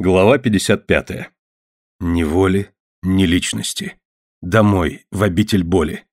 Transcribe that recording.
Глава 55. Ни воли, ни личности. Домой, в обитель боли.